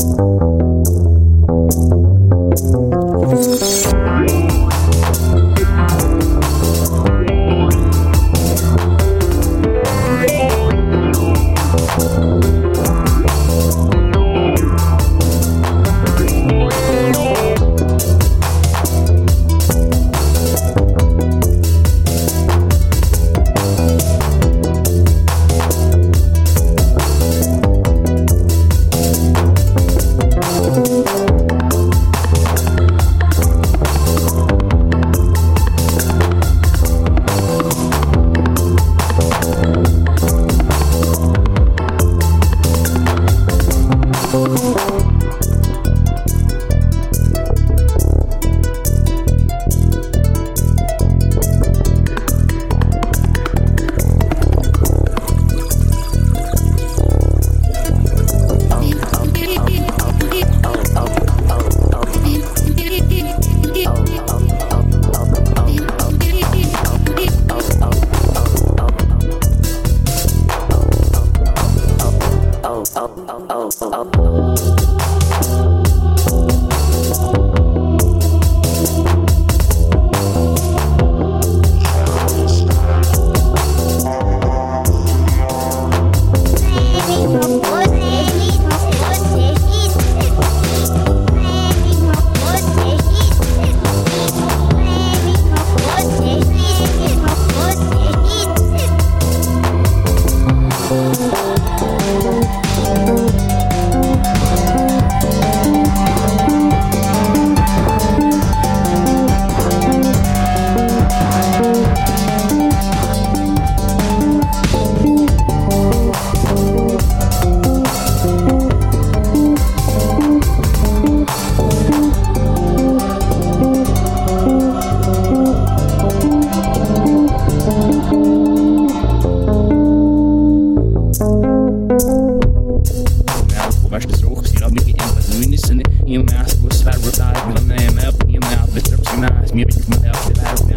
Thank you. Mir oh, oh, mal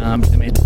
auf der Welt,